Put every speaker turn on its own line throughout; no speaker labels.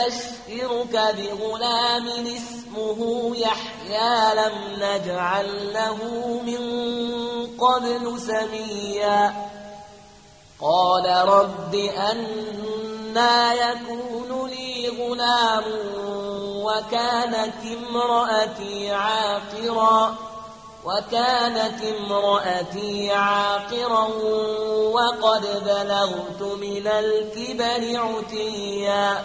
نبشرك بغلام اسمه يحيى لم نجعل له من قبل سميا. قال رب أنا يكون لي غلام وكانت امرأتي عاقرا وكانت امرأتي عاقرا وقد بلغت من الكبر عتيا.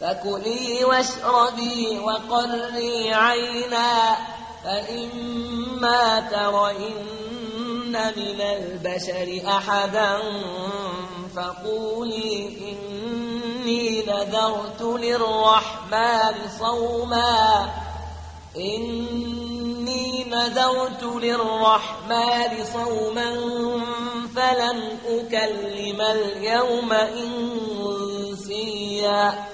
فكلي واشربي وقري عينا فإما ترين من البشر أحدا فقولي إني نذرت للرحمن صوما. إني نذرت للرحمن صوما فلن أكلم اليوم إنسيا.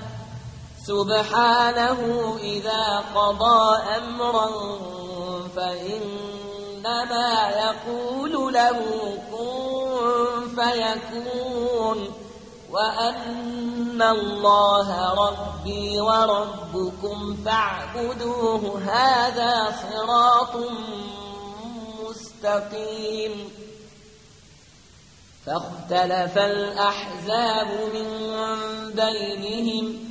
سبحانه إذا قضى أمرا فإنما يقول له كن فيكون وأن الله ربي وربكم فاعبدوه هذا صراط مستقيم فاختلف الأحزاب من بينهم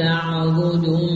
لم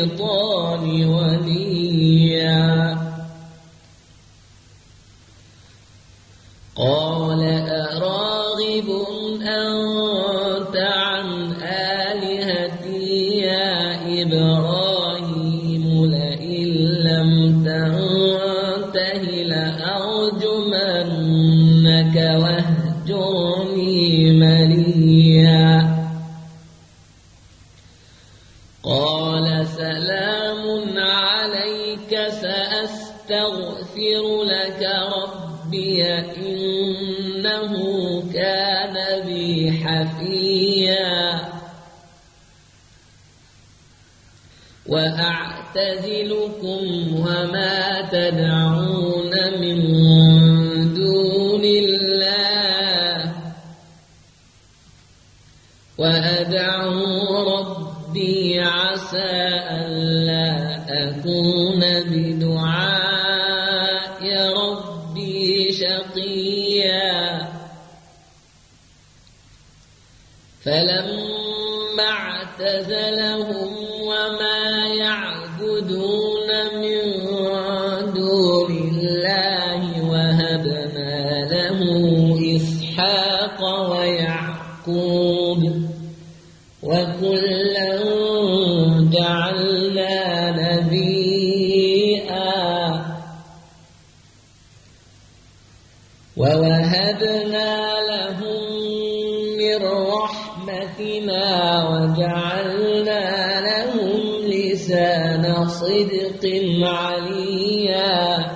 للشيطان وليا قال أراغب أنت وأعتزلكم وما تدعون من دون الله وأدعو ربي عسى ألا أكون بدعاء لسان صدق عليا.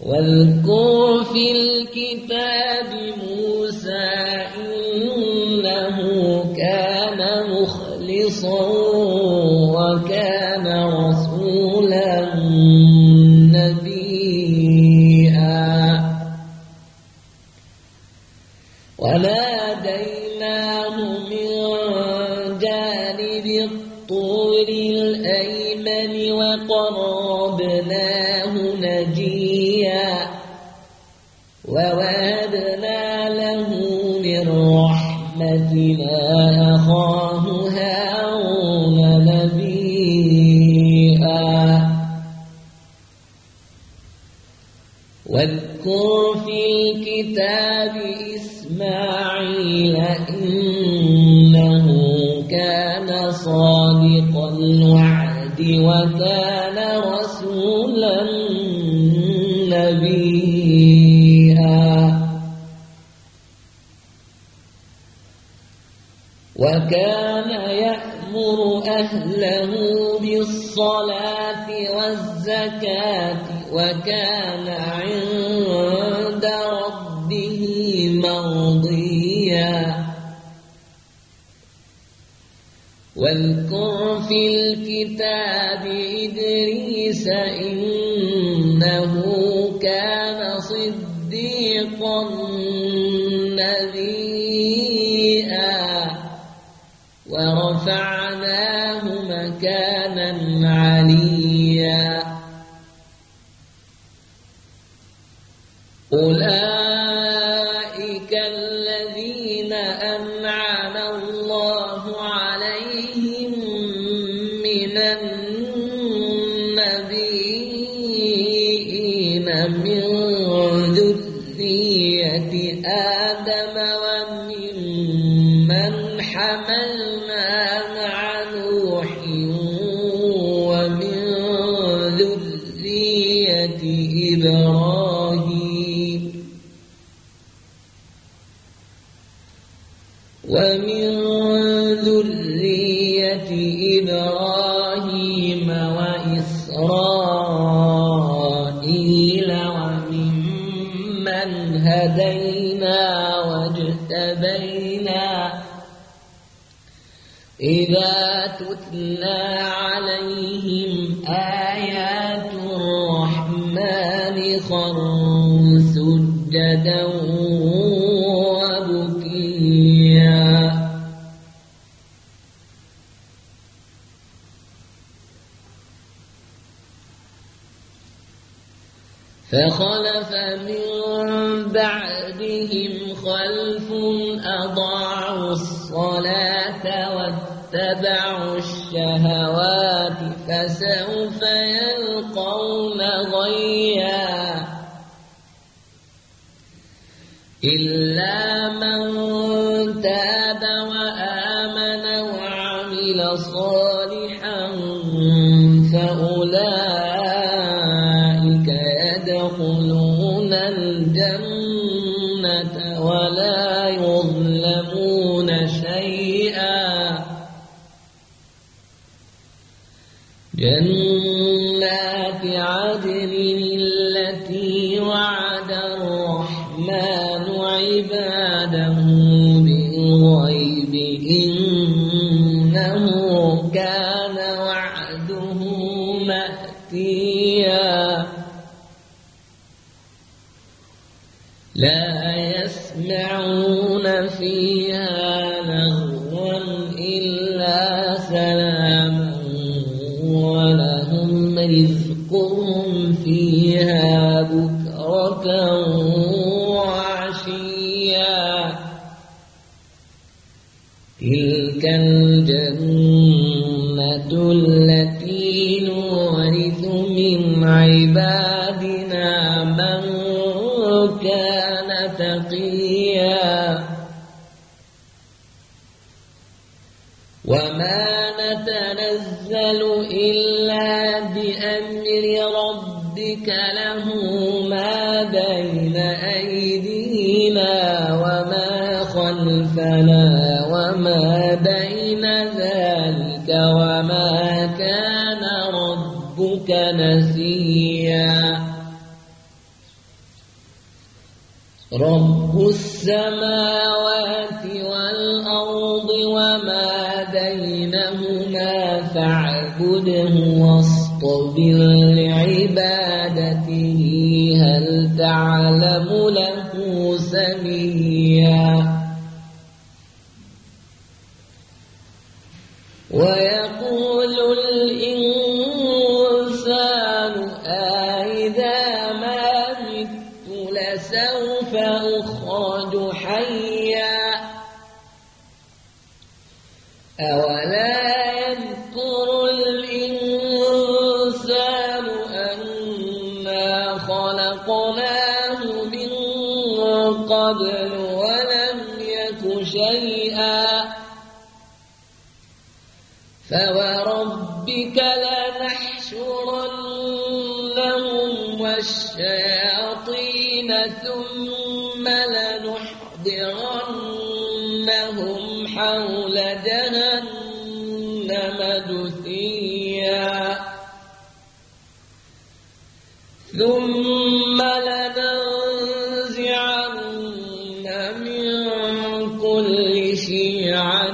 واذكر في الكتاب موسى واذكر في الكتاب إسماعيل إنه كان صادق الوعد وكان رسولا نبيا. وكان يأمر أهله بالصلاة والزكاة وكان نبيا ورفعناه ذرية إبراهيم فسوف يلقون غيا. إلا من لا يسمعون فيها لغوا إلا سلاما ولهم رزقهم فيها بكرة خلفنا وما بين ذلك وما كان ربك نسيا. رب السماوات والأرض وما بينهما فاعبده واصطبر لعبادته قبل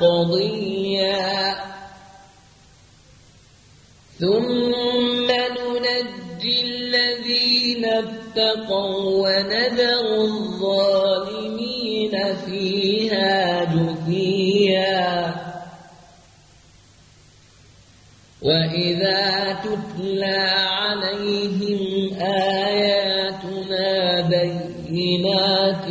مقضيا ثم ننجي الذين اتقوا ونذر الظالمين فيها جثيا وإذا تتلى عليهم آياتنا بينات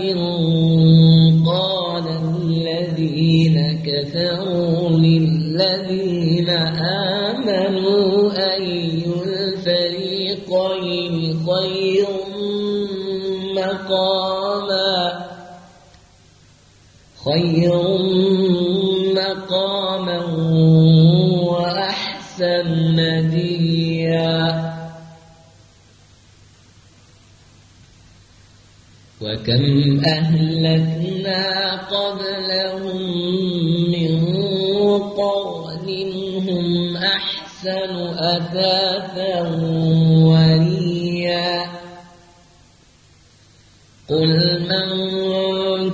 خير مقاما وأحسن نديا. وكم أهلكنا قبلهم من قرن هم أحسن أثاثا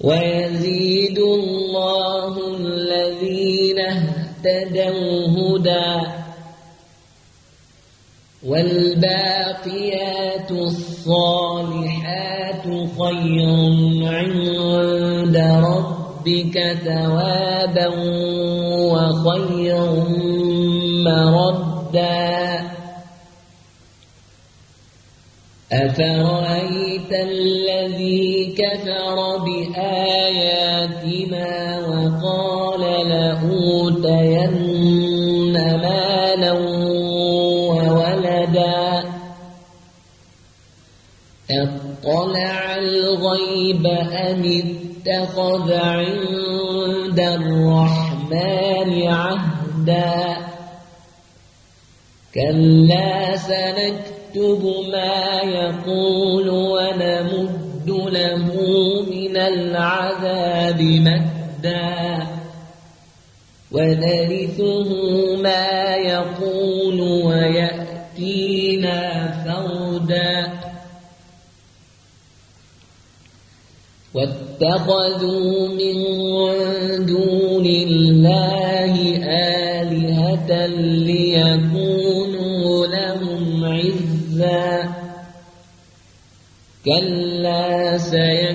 ويزيد الله الذين اهتدوا هدى والباقيات الصالحات خير عند ربك ثوابا وخير مردا. أفرأيت الذي كفر بآياتنا وقال لأوتين مالا وولدا. اطلع الغيب أم اتخذ عند الرحمن عهدا. كلا سنكتب ما يقول ونمد له من العذاب مدا ونرثه ما يقول ويأتينا فردا. واتخذوا من دون الله آلهة ليكونوا لهم عزا. كلا سيكفرون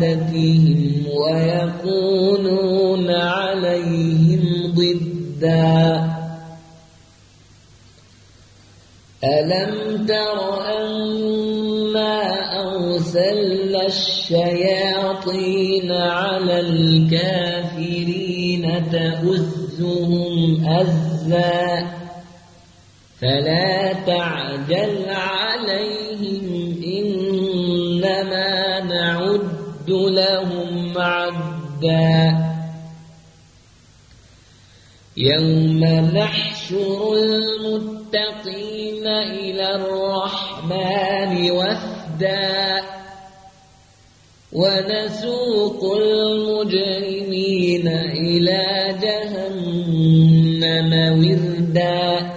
بعبادتهم ويكونون عليهم ضدا. ألم تر أنا أرسلنا الشياطين على الكافرين تؤزهم أزا فلا تعجل عليهم إنما نعد لهم عدا. يوم نحشر المتقين إلى الرحمن وفدا. ونسوق المجرمين إلى جهنم وردا.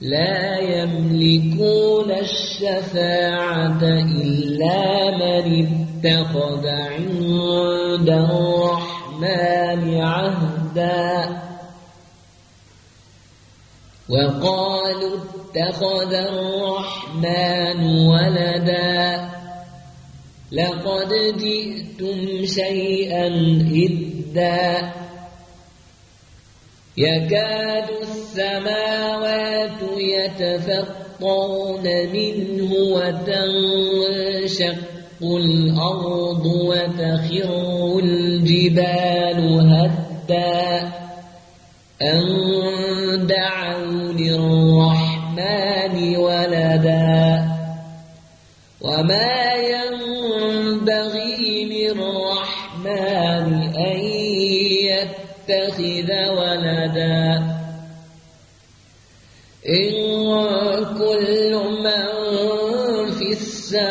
لا يملكون الشفاعة إلا من اتخذ عند الرحمن عهدا. وقالوا اتخذ الرحمن ولدا. لقد جئتم شيئا إدا. يكاد السماوات يتفطرن منه وتنشق الأرض وتخر الجبال هدا أن دعوا للرحمن ولدا وما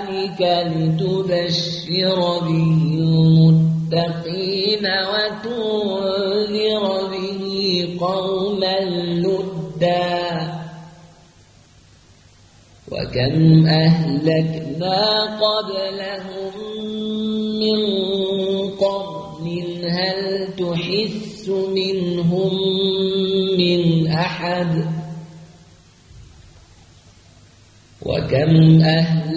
بلسانك لتبشر به المتقين وتنذر به قوما لدا وكم أهلكنا قبلهم من قرن هل تحس منهم من أحد؟ وكم